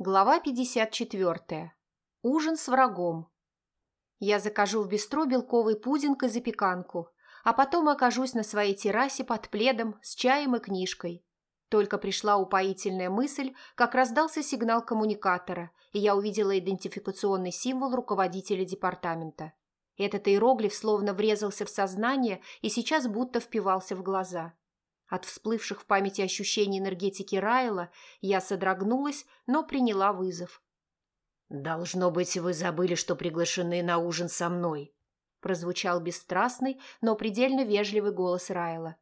Глава 54. Ужин с врагом. Я закажу в бистро белковый пудинг и запеканку, а потом окажусь на своей террасе под пледом с чаем и книжкой. Только пришла упоительная мысль, как раздался сигнал коммуникатора, и я увидела идентификационный символ руководителя департамента. Этот иероглиф словно врезался в сознание и сейчас будто впивался в глаза. От всплывших в памяти ощущений энергетики Райла я содрогнулась, но приняла вызов. «Должно быть, вы забыли, что приглашены на ужин со мной», прозвучал бесстрастный, но предельно вежливый голос Райла.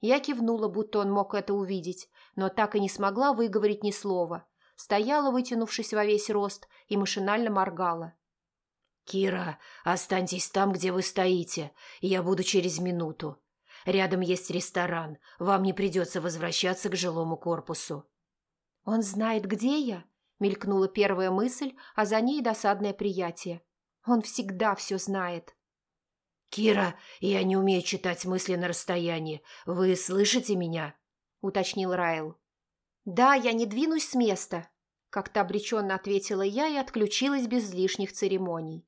Я кивнула, будто он мог это увидеть, но так и не смогла выговорить ни слова. Стояла, вытянувшись во весь рост, и машинально моргала. «Кира, останьтесь там, где вы стоите, я буду через минуту», Рядом есть ресторан. Вам не придется возвращаться к жилому корпусу». «Он знает, где я?» – мелькнула первая мысль, а за ней досадное приятие. «Он всегда все знает». «Кира, я не умею читать мысли на расстоянии. Вы слышите меня?» – уточнил Райл. «Да, я не двинусь с места», – как-то обреченно ответила я и отключилась без лишних церемоний.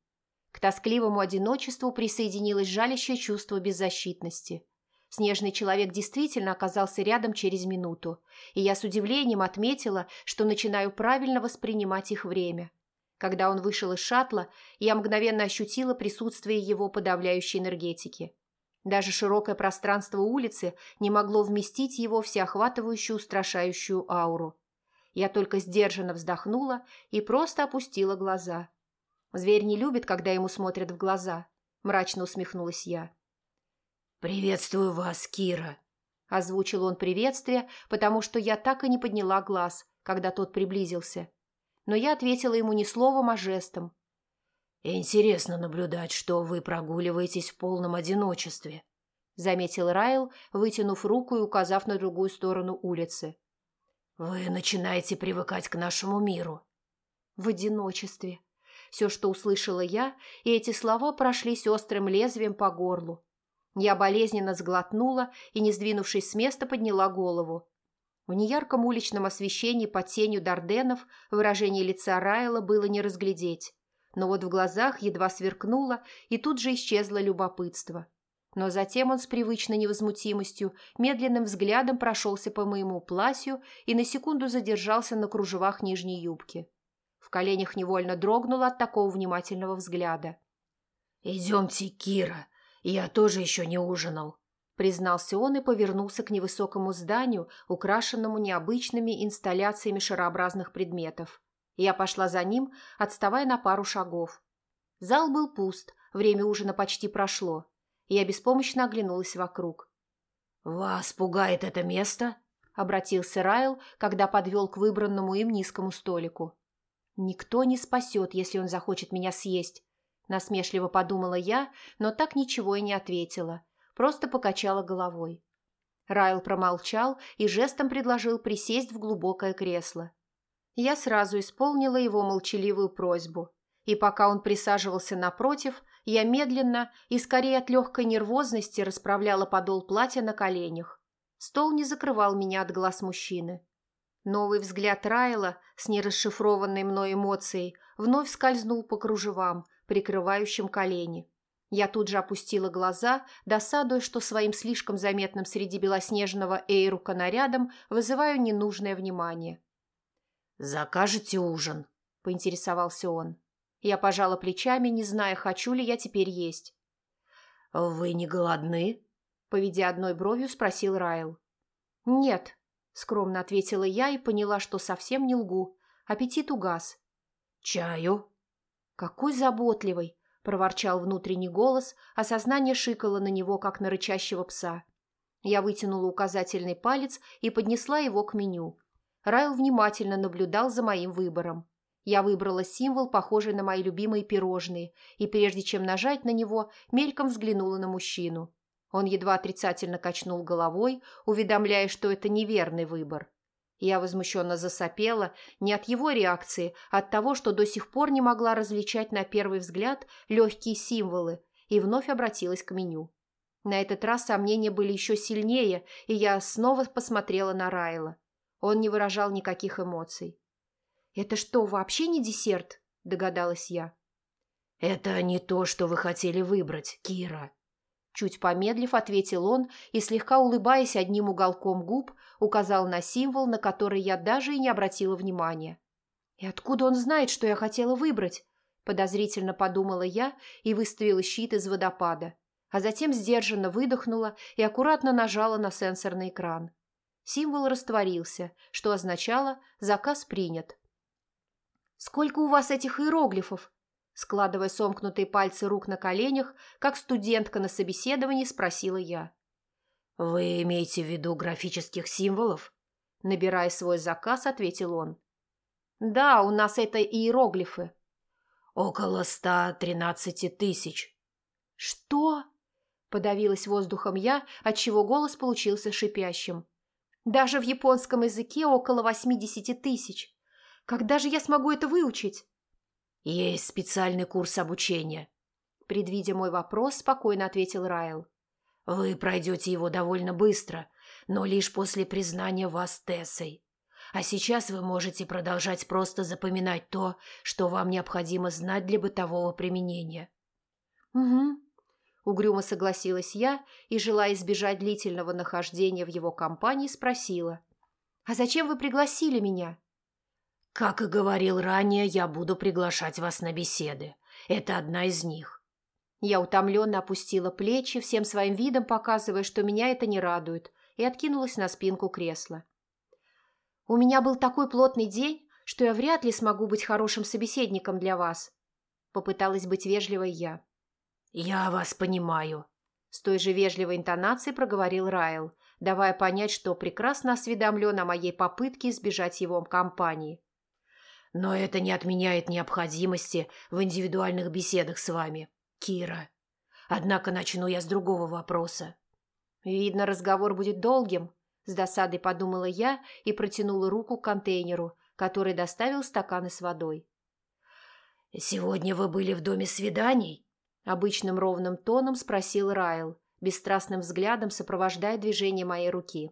К тоскливому одиночеству присоединилось жалящее чувство беззащитности. Снежный человек действительно оказался рядом через минуту, и я с удивлением отметила, что начинаю правильно воспринимать их время. Когда он вышел из шаттла, я мгновенно ощутила присутствие его подавляющей энергетики. Даже широкое пространство улицы не могло вместить его всеохватывающую устрашающую ауру. Я только сдержанно вздохнула и просто опустила глаза. Зверь не любит, когда ему смотрят в глаза, мрачно усмехнулась я. «Приветствую вас, Кира!» Озвучил он приветствие, потому что я так и не подняла глаз, когда тот приблизился. Но я ответила ему не словом, а жестом. «Интересно наблюдать, что вы прогуливаетесь в полном одиночестве», заметил Райл, вытянув руку и указав на другую сторону улицы. «Вы начинаете привыкать к нашему миру». «В одиночестве». Все, что услышала я, и эти слова прошлись острым лезвием по горлу. Я болезненно сглотнула и, не сдвинувшись с места, подняла голову. В неярком уличном освещении под тенью Дарденов выражение лица Райла было не разглядеть. Но вот в глазах едва сверкнуло, и тут же исчезло любопытство. Но затем он с привычной невозмутимостью медленным взглядом прошелся по моему платью и на секунду задержался на кружевах нижней юбки. В коленях невольно дрогнуло от такого внимательного взгляда. «Идемте, Кира, «Я тоже еще не ужинал», – признался он и повернулся к невысокому зданию, украшенному необычными инсталляциями шарообразных предметов. Я пошла за ним, отставая на пару шагов. Зал был пуст, время ужина почти прошло. Я беспомощно оглянулась вокруг. «Вас пугает это место?» – обратился Райл, когда подвел к выбранному им низкому столику. «Никто не спасет, если он захочет меня съесть», Насмешливо подумала я, но так ничего и не ответила, просто покачала головой. Райл промолчал и жестом предложил присесть в глубокое кресло. Я сразу исполнила его молчаливую просьбу, и пока он присаживался напротив, я медленно и скорее от легкой нервозности расправляла подол платья на коленях. Стол не закрывал меня от глаз мужчины. Новый взгляд Райла с нерасшифрованной мной эмоцией вновь скользнул по кружевам, прикрывающим колени. Я тут же опустила глаза, досадуя, что своим слишком заметным среди белоснежного эйрука нарядом вызываю ненужное внимание. «Закажете ужин?» – поинтересовался он. Я пожала плечами, не зная, хочу ли я теперь есть. «Вы не голодны?» – поведя одной бровью, спросил Райл. «Нет», – скромно ответила я и поняла, что совсем не лгу. Аппетит угас. «Чаю?» «Какой заботливый!» – проворчал внутренний голос, а сознание шикало на него, как на рычащего пса. Я вытянула указательный палец и поднесла его к меню. Райл внимательно наблюдал за моим выбором. Я выбрала символ, похожий на мои любимые пирожные, и прежде чем нажать на него, мельком взглянула на мужчину. Он едва отрицательно качнул головой, уведомляя, что это неверный выбор. Я возмущенно засопела не от его реакции, а от того, что до сих пор не могла различать на первый взгляд легкие символы, и вновь обратилась к меню. На этот раз сомнения были еще сильнее, и я снова посмотрела на Райла. Он не выражал никаких эмоций. «Это что, вообще не десерт?» – догадалась я. «Это не то, что вы хотели выбрать, Кира», Чуть помедлив, ответил он и, слегка улыбаясь одним уголком губ, указал на символ, на который я даже и не обратила внимания. «И откуда он знает, что я хотела выбрать?» Подозрительно подумала я и выставила щит из водопада, а затем сдержанно выдохнула и аккуратно нажала на сенсорный экран. Символ растворился, что означало «заказ принят». «Сколько у вас этих иероглифов?» Складывая сомкнутые пальцы рук на коленях, как студентка на собеседовании, спросила я. «Вы имеете в виду графических символов?» Набирая свой заказ, ответил он. «Да, у нас это иероглифы». «Около ста тринадцати тысяч». «Что?» – подавилась воздухом я, отчего голос получился шипящим. «Даже в японском языке около восьмидесяти тысяч. Когда же я смогу это выучить?» «Есть специальный курс обучения», – предвидя мой вопрос, спокойно ответил Райл. «Вы пройдете его довольно быстро, но лишь после признания вас Тессой. А сейчас вы можете продолжать просто запоминать то, что вам необходимо знать для бытового применения». «Угу», – угрюмо согласилась я и, желая избежать длительного нахождения в его компании, спросила. «А зачем вы пригласили меня?» Как и говорил ранее, я буду приглашать вас на беседы. Это одна из них. Я утомленно опустила плечи, всем своим видом показывая, что меня это не радует, и откинулась на спинку кресла. «У меня был такой плотный день, что я вряд ли смогу быть хорошим собеседником для вас», — попыталась быть вежливой я. «Я вас понимаю», — с той же вежливой интонацией проговорил Райл, давая понять, что прекрасно осведомлен о моей попытке избежать его компании. Но это не отменяет необходимости в индивидуальных беседах с вами, Кира. Однако начну я с другого вопроса. Видно, разговор будет долгим, с досадой подумала я и протянула руку к контейнеру, который доставил стаканы с водой. «Сегодня вы были в доме свиданий?» Обычным ровным тоном спросил Райл, бесстрастным взглядом сопровождая движение моей руки.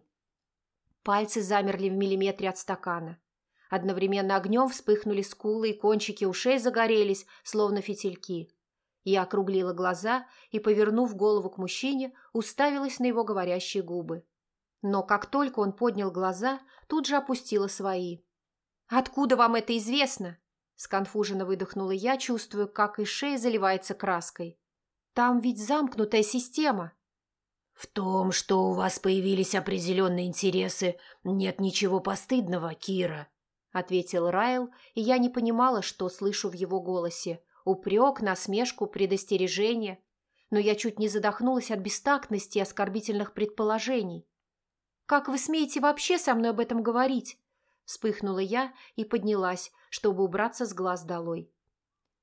Пальцы замерли в миллиметре от стакана. Одновременно огнем вспыхнули скулы, и кончики ушей загорелись, словно фитильки. Я округлила глаза и, повернув голову к мужчине, уставилась на его говорящие губы. Но как только он поднял глаза, тут же опустила свои. «Откуда вам это известно?» Сконфуженно выдохнула я, чувствуя, как из шеи заливается краской. «Там ведь замкнутая система». «В том, что у вас появились определенные интересы, нет ничего постыдного, Кира», ответил Райл, и я не понимала, что слышу в его голосе. Упрек, насмешку, предостережение. Но я чуть не задохнулась от бестактности и оскорбительных предположений. «Как вы смеете вообще со мной об этом говорить?» Вспыхнула я и поднялась, чтобы убраться с глаз долой.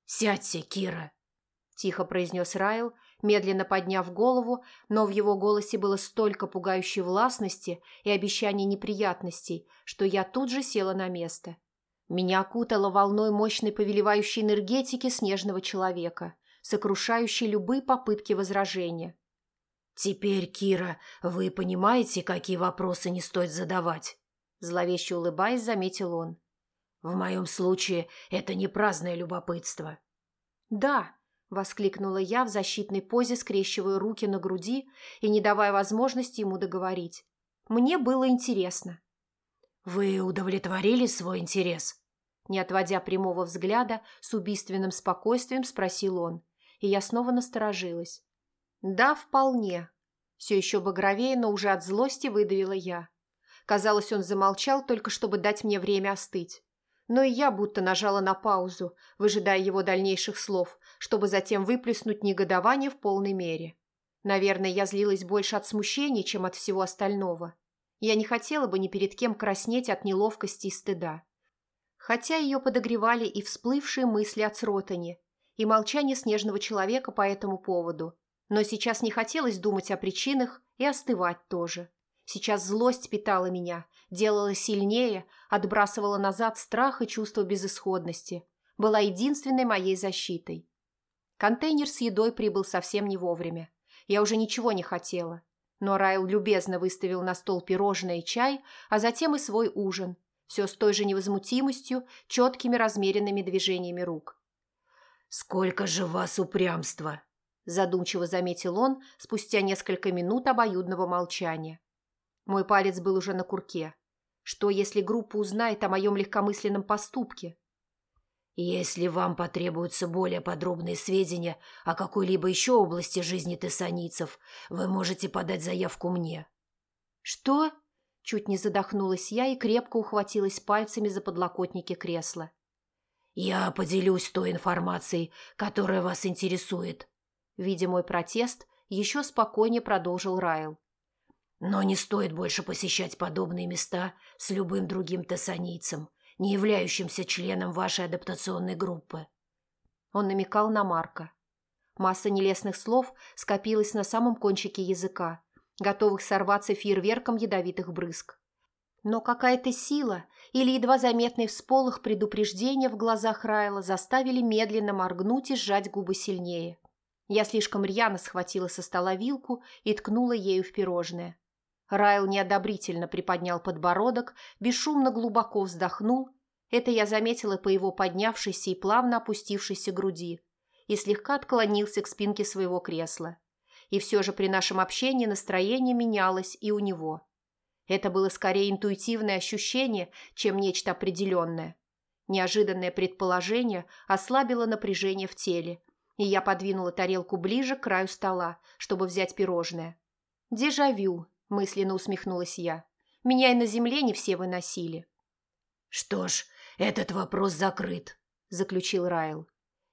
«Сядьте, Кира!» – тихо произнес Райл, медленно подняв голову, но в его голосе было столько пугающей властности и обещаний неприятностей, что я тут же села на место. Меня окутало волной мощной повелевающей энергетики снежного человека, сокрушающей любые попытки возражения. «Теперь, Кира, вы понимаете, какие вопросы не стоит задавать?» Зловеще улыбаясь, заметил он. «В моем случае это не праздное любопытство». «Да», Воскликнула я в защитной позе, скрещивая руки на груди и не давая возможности ему договорить. Мне было интересно. «Вы удовлетворили свой интерес?» Не отводя прямого взгляда, с убийственным спокойствием спросил он, и я снова насторожилась. «Да, вполне». Все еще багровее, но уже от злости выдавила я. Казалось, он замолчал, только чтобы дать мне время остыть но и я будто нажала на паузу, выжидая его дальнейших слов, чтобы затем выплеснуть негодование в полной мере. Наверное, я злилась больше от смущения, чем от всего остального. Я не хотела бы ни перед кем краснеть от неловкости и стыда. Хотя ее подогревали и всплывшие мысли о Цротане, и молчание снежного человека по этому поводу. Но сейчас не хотелось думать о причинах и остывать тоже. Сейчас злость питала меня, делала сильнее, отбрасывала назад страх и чувство безысходности. Была единственной моей защитой. Контейнер с едой прибыл совсем не вовремя. Я уже ничего не хотела. Но Райл любезно выставил на стол пирожное и чай, а затем и свой ужин. все с той же невозмутимостью, четкими размеренными движениями рук. «Сколько же вас упрямства!» – задумчиво заметил он спустя несколько минут обоюдного молчания. Мой палец был уже на курке. Что, если группа узнает о моем легкомысленном поступке? Если вам потребуются более подробные сведения о какой-либо еще области жизни тессаницев, вы можете подать заявку мне. Что? Чуть не задохнулась я и крепко ухватилась пальцами за подлокотники кресла. Я поделюсь той информацией, которая вас интересует. Видя мой протест, еще спокойнее продолжил Райл. Но не стоит больше посещать подобные места с любым другим тессанийцем – не являющимся членом вашей адаптационной группы. Он намекал на Марка. Масса нелестных слов скопилась на самом кончике языка, готовых сорваться фейерверком ядовитых брызг. Но какая-то сила или едва заметный всполох предупреждения в глазах Райла заставили медленно моргнуть и сжать губы сильнее. Я слишком рьяно схватила со стола вилку и ткнула ею в пирожное. Райл неодобрительно приподнял подбородок, бесшумно глубоко вздохнул. Это я заметила по его поднявшейся и плавно опустившейся груди и слегка отклонился к спинке своего кресла. И все же при нашем общении настроение менялось и у него. Это было скорее интуитивное ощущение, чем нечто определенное. Неожиданное предположение ослабило напряжение в теле, и я подвинула тарелку ближе к краю стола, чтобы взять пирожное. Дежавю, мысленно усмехнулась я. Меня и на земле не все выносили. «Что ж, этот вопрос закрыт», – заключил Райл.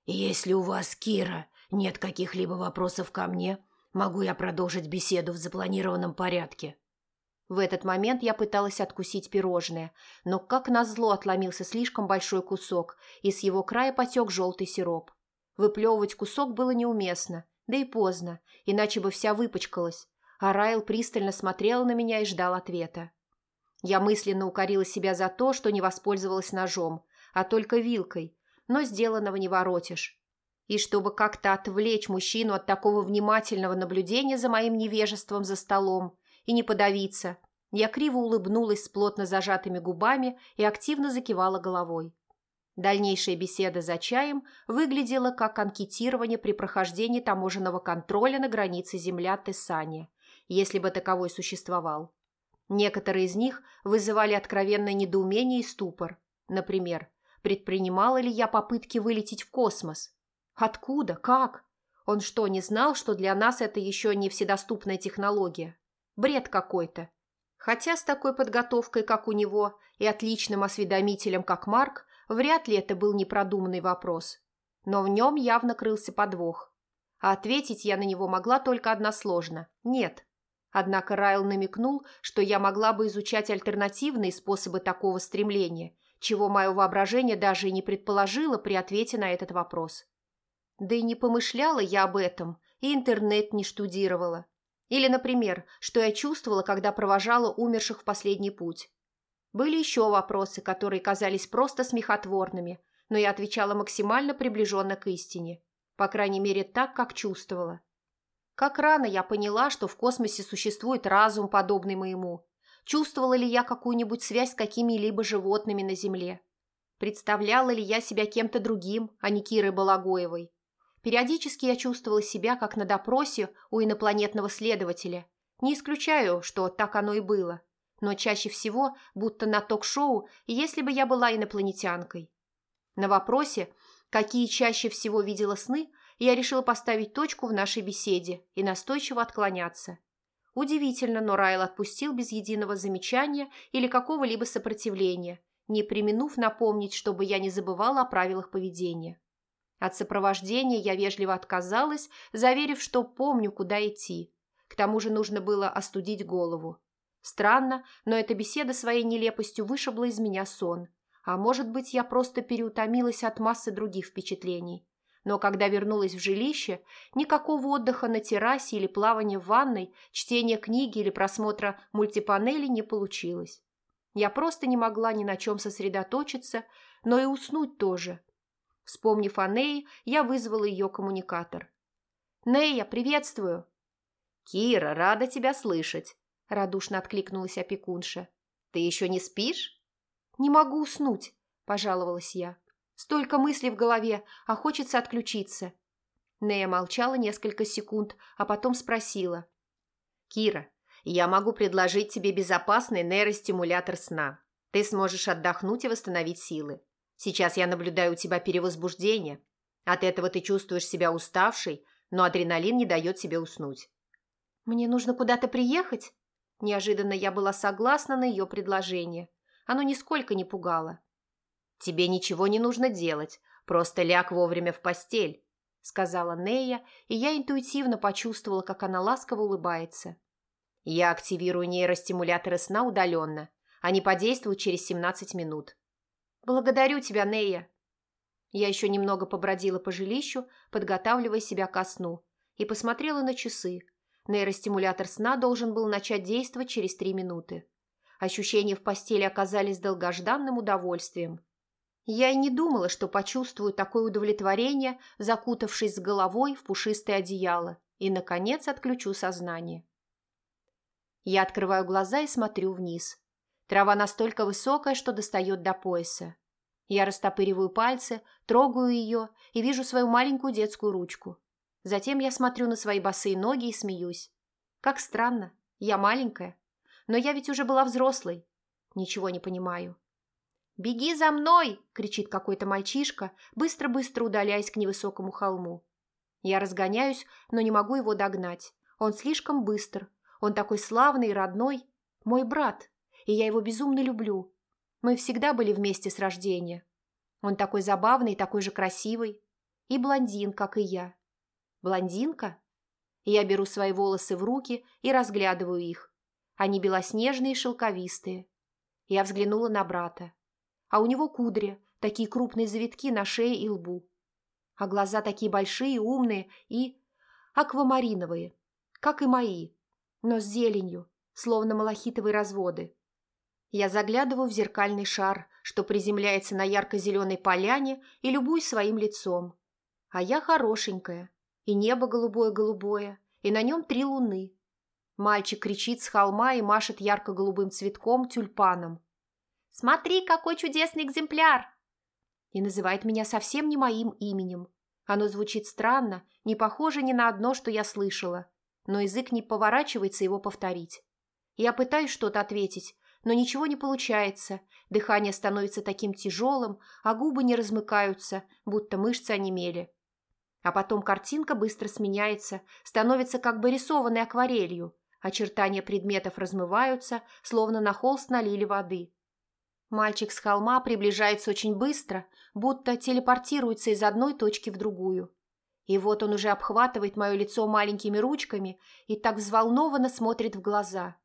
«Если у вас, Кира, нет каких-либо вопросов ко мне, могу я продолжить беседу в запланированном порядке». В этот момент я пыталась откусить пирожное, но как назло отломился слишком большой кусок, и с его края потек желтый сироп. Выплевывать кусок было неуместно, да и поздно, иначе бы вся выпачкалась, а Райл пристально смотрел на меня и ждал ответа. Я мысленно укорила себя за то, что не воспользовалась ножом, а только вилкой, но сделанного не воротишь. И чтобы как-то отвлечь мужчину от такого внимательного наблюдения за моим невежеством за столом и не подавиться, я криво улыбнулась с плотно зажатыми губами и активно закивала головой. Дальнейшая беседа за чаем выглядела как анкетирование при прохождении таможенного контроля на границе земля-Тессания – если бы таковой существовал. Некоторые из них вызывали откровенное недоумение и ступор. Например, предпринимала ли я попытки вылететь в космос? Откуда? Как? Он что, не знал, что для нас это еще не вседоступная технология? Бред какой-то. Хотя с такой подготовкой, как у него, и отличным осведомителем, как Марк, вряд ли это был непродуманный вопрос. Но в нем явно крылся подвох. А ответить я на него могла только односложно – нет. Однако Райл намекнул, что я могла бы изучать альтернативные способы такого стремления, чего мое воображение даже и не предположило при ответе на этот вопрос. Да и не помышляла я об этом, и интернет не штудировала. Или, например, что я чувствовала, когда провожала умерших в последний путь. Были еще вопросы, которые казались просто смехотворными, но я отвечала максимально приближенно к истине. По крайней мере, так, как чувствовала. Как рано я поняла, что в космосе существует разум, подобный моему. Чувствовала ли я какую-нибудь связь с какими-либо животными на Земле? Представляла ли я себя кем-то другим, а не Кирой Балагоевой? Периодически я чувствовала себя как на допросе у инопланетного следователя. Не исключаю, что так оно и было. Но чаще всего, будто на ток-шоу, если бы я была инопланетянкой. На вопросе, какие чаще всего видела сны, я решила поставить точку в нашей беседе и настойчиво отклоняться. Удивительно, но Райл отпустил без единого замечания или какого-либо сопротивления, не применув напомнить, чтобы я не забывала о правилах поведения. От сопровождения я вежливо отказалась, заверив, что помню, куда идти. К тому же нужно было остудить голову. Странно, но эта беседа своей нелепостью вышибла из меня сон. А может быть, я просто переутомилась от массы других впечатлений. Но когда вернулась в жилище, никакого отдыха на террасе или плавания в ванной, чтения книги или просмотра мультипанели не получилось. Я просто не могла ни на чем сосредоточиться, но и уснуть тоже. Вспомнив о Нее, я вызвала ее коммуникатор. «Нея, приветствую!» «Кира, рада тебя слышать!» – радушно откликнулась опекунша. «Ты еще не спишь?» «Не могу уснуть», – пожаловалась я. «Столько мыслей в голове, а хочется отключиться». Нея молчала несколько секунд, а потом спросила. «Кира, я могу предложить тебе безопасный нейростимулятор сна. Ты сможешь отдохнуть и восстановить силы. Сейчас я наблюдаю у тебя перевозбуждение. От этого ты чувствуешь себя уставшей, но адреналин не дает тебе уснуть». «Мне нужно куда-то приехать?» Неожиданно я была согласна на ее предложение. Оно нисколько не пугало. «Тебе ничего не нужно делать, просто ляг вовремя в постель», сказала Нея, и я интуитивно почувствовала, как она ласково улыбается. «Я активирую нейростимуляторы сна удаленно. Они подействуют через 17 минут». «Благодарю тебя, Нея». Я еще немного побродила по жилищу, подготавливая себя ко сну, и посмотрела на часы, Нейростимулятор сна должен был начать действовать через три минуты. Ощущения в постели оказались долгожданным удовольствием. Я и не думала, что почувствую такое удовлетворение, закутавшись с головой в пушистое одеяло, и, наконец, отключу сознание. Я открываю глаза и смотрю вниз. Трава настолько высокая, что достает до пояса. Я растопыриваю пальцы, трогаю ее и вижу свою маленькую детскую ручку. Затем я смотрю на свои босые ноги и смеюсь. Как странно, я маленькая, но я ведь уже была взрослой. Ничего не понимаю. «Беги за мной!» – кричит какой-то мальчишка, быстро-быстро удаляясь к невысокому холму. Я разгоняюсь, но не могу его догнать. Он слишком быстр. Он такой славный и родной. Мой брат. И я его безумно люблю. Мы всегда были вместе с рождения. Он такой забавный такой же красивый. И блондин, как и я. Блондинка? Я беру свои волосы в руки и разглядываю их. Они белоснежные и шелковистые. Я взглянула на брата. А у него кудри, такие крупные завитки на шее и лбу. А глаза такие большие, умные и аквамариновые, как и мои, но с зеленью, словно малахитовые разводы. Я заглядываю в зеркальный шар, что приземляется на ярко-зеленой поляне, и любуюсь своим лицом. А я хорошенькая, и небо голубое-голубое, и на нем три луны. Мальчик кричит с холма и машет ярко-голубым цветком тюльпаном. «Смотри, какой чудесный экземпляр!» И называет меня совсем не моим именем. Оно звучит странно, не похоже ни на одно, что я слышала, но язык не поворачивается его повторить. Я пытаюсь что-то ответить, но ничего не получается, дыхание становится таким тяжелым, а губы не размыкаются, будто мышцы онемели. А потом картинка быстро сменяется, становится как бы рисованной акварелью. Очертания предметов размываются, словно на холст налили воды. Мальчик с холма приближается очень быстро, будто телепортируется из одной точки в другую. И вот он уже обхватывает мое лицо маленькими ручками и так взволнованно смотрит в глаза.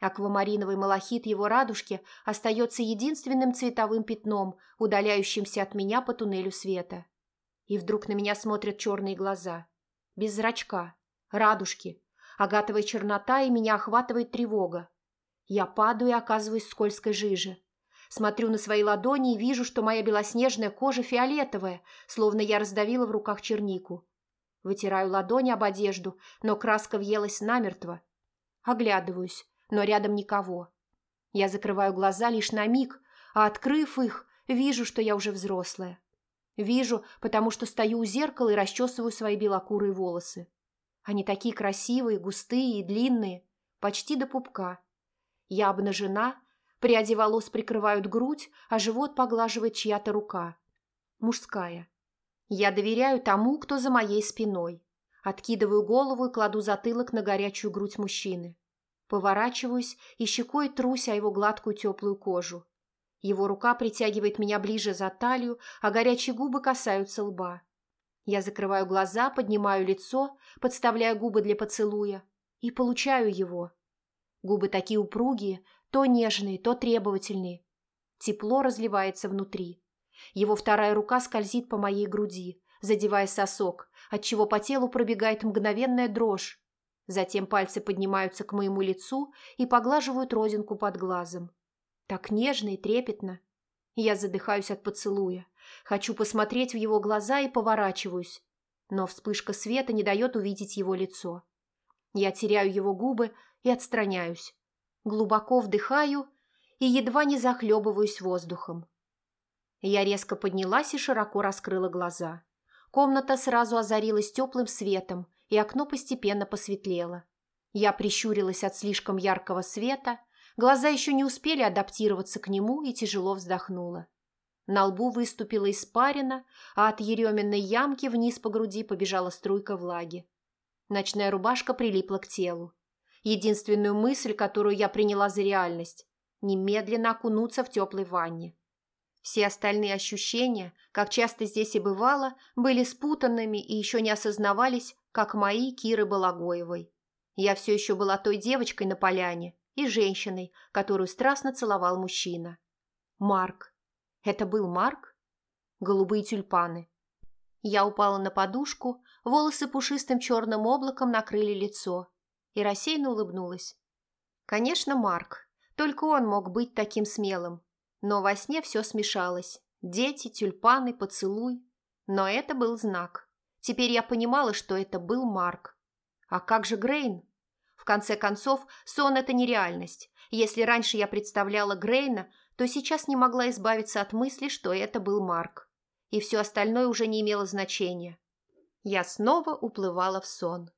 Аквамариновый малахит его радужки остается единственным цветовым пятном, удаляющимся от меня по туннелю света. И вдруг на меня смотрят черные глаза. Без зрачка, радужки, агатовая чернота, и меня охватывает тревога. Я падаю и оказываюсь в скользкой жиже. Смотрю на свои ладони и вижу, что моя белоснежная кожа фиолетовая, словно я раздавила в руках чернику. Вытираю ладони об одежду, но краска въелась намертво. Оглядываюсь, но рядом никого. Я закрываю глаза лишь на миг, а, открыв их, вижу, что я уже взрослая. Вижу, потому что стою у зеркала и расчесываю свои белокурые волосы. Они такие красивые, густые и длинные, почти до пупка. Я обнажена, пряди волос прикрывают грудь, а живот поглаживает чья-то рука. Мужская. Я доверяю тому, кто за моей спиной. Откидываю голову и кладу затылок на горячую грудь мужчины. Поворачиваюсь и щекой трусь о его гладкую теплую кожу. Его рука притягивает меня ближе за талию, а горячие губы касаются лба. Я закрываю глаза, поднимаю лицо, подставляю губы для поцелуя и получаю его. Губы такие упругие, то нежные, то требовательные. Тепло разливается внутри. Его вторая рука скользит по моей груди, задевая сосок, отчего по телу пробегает мгновенная дрожь. Затем пальцы поднимаются к моему лицу и поглаживают родинку под глазом. Так нежно и трепетно. Я задыхаюсь от поцелуя. Хочу посмотреть в его глаза и поворачиваюсь. Но вспышка света не дает увидеть его лицо. Я теряю его губы и отстраняюсь. Глубоко вдыхаю и едва не захлебываюсь воздухом. Я резко поднялась и широко раскрыла глаза. Комната сразу озарилась теплым светом, и окно постепенно посветлело. Я прищурилась от слишком яркого света, глаза еще не успели адаптироваться к нему и тяжело вздохнула. На лбу выступила испарина, а от еременной ямки вниз по груди побежала струйка влаги. Ночная рубашка прилипла к телу. Единственную мысль, которую я приняла за реальность – немедленно окунуться в теплой ванне. Все остальные ощущения, как часто здесь и бывало, были спутанными и еще не осознавались, как мои Киры Балагоевой. Я все еще была той девочкой на поляне и женщиной, которую страстно целовал мужчина. Марк. Это был Марк? Голубые тюльпаны. Я упала на подушку, волосы пушистым черным облаком накрыли лицо и рассеянно улыбнулась. Конечно, Марк. Только он мог быть таким смелым. Но во сне все смешалось. Дети, тюльпаны, поцелуй. Но это был знак. Теперь я понимала, что это был Марк. А как же Грейн? В конце концов, сон – это нереальность. Если раньше я представляла Грейна, то сейчас не могла избавиться от мысли, что это был Марк. И все остальное уже не имело значения. Я снова уплывала в сон.